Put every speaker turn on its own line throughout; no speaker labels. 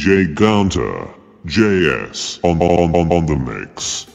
DJ Gunter, JS on, on, on, on the mix.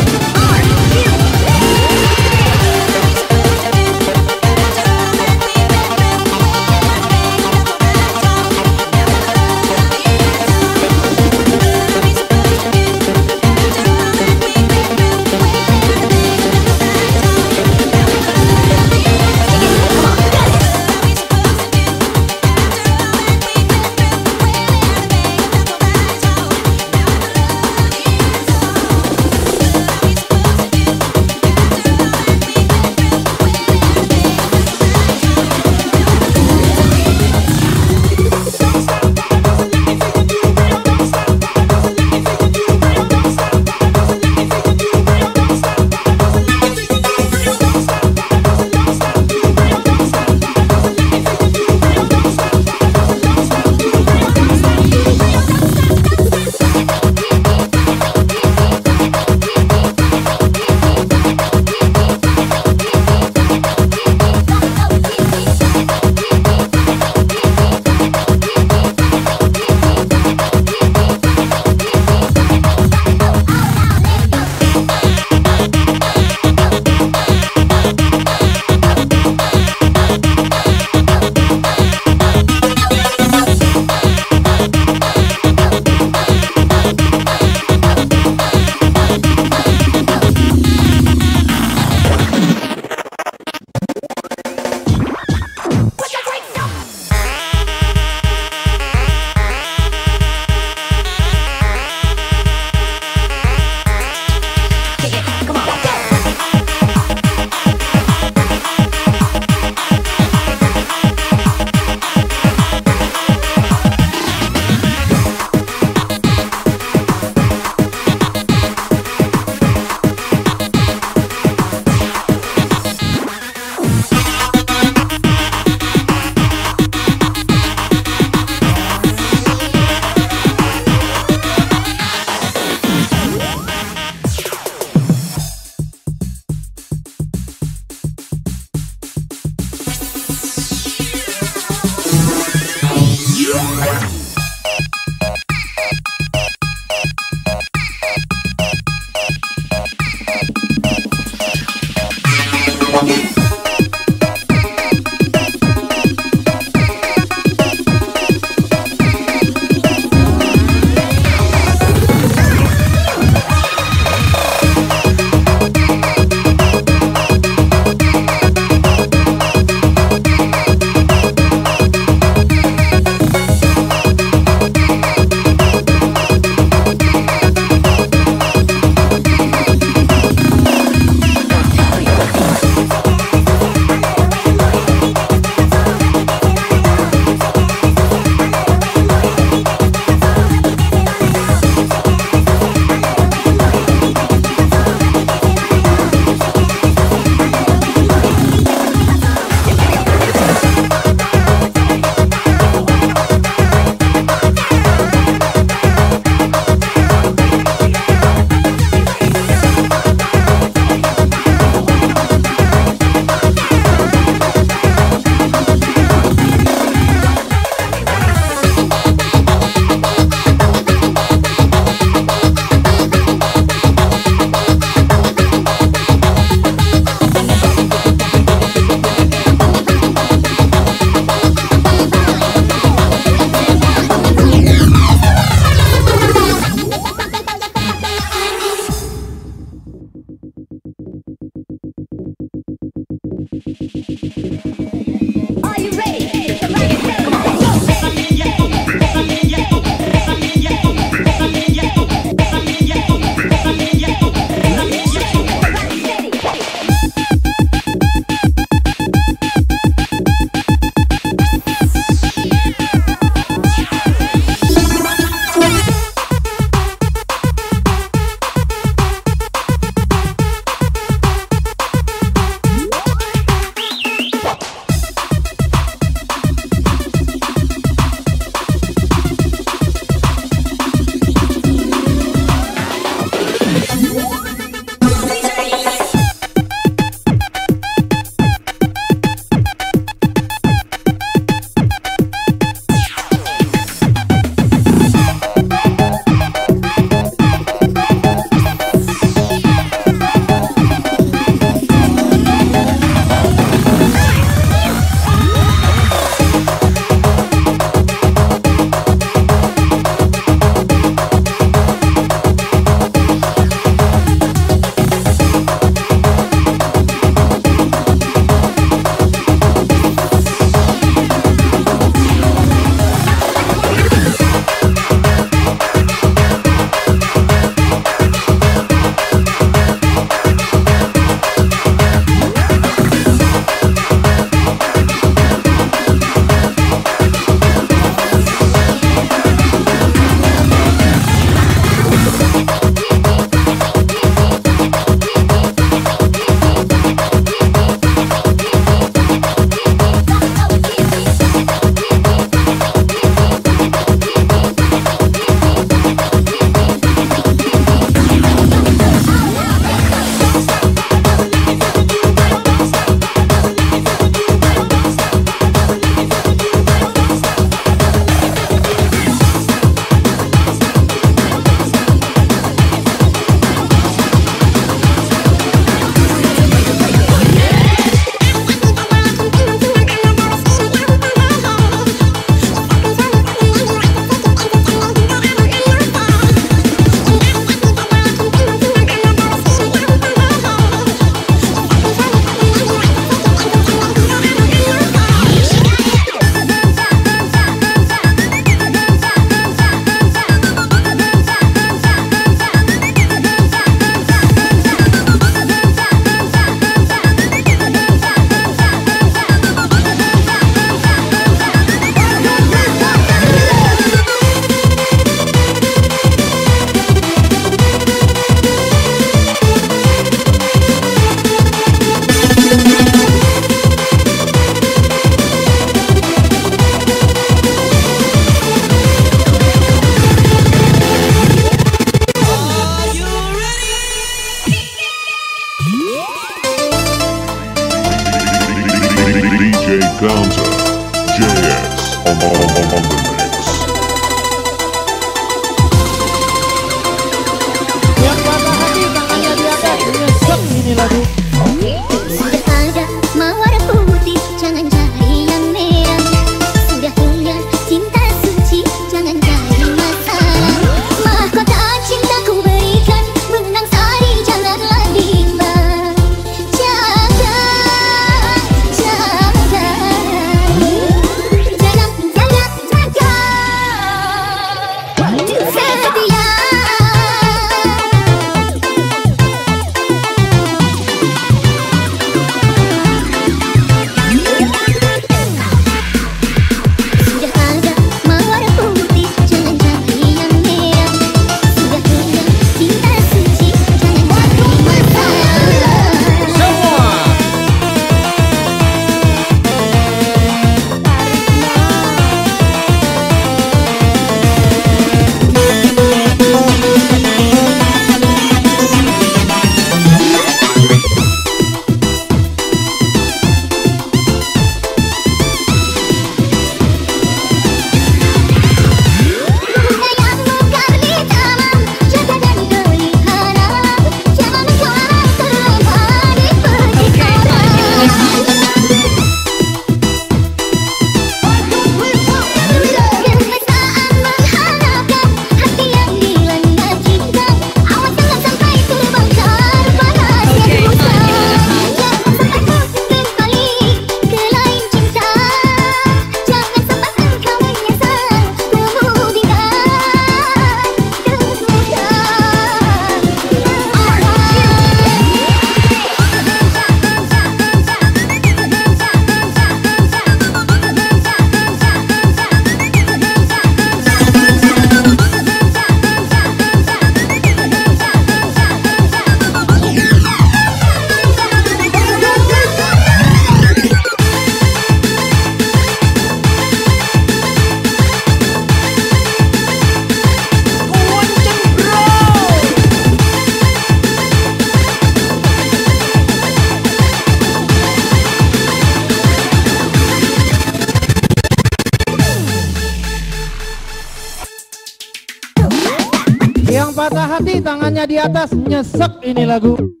Atas nyesek ini lagu.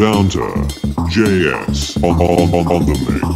Counter JS on, on, on, on the mix.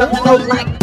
The
bass like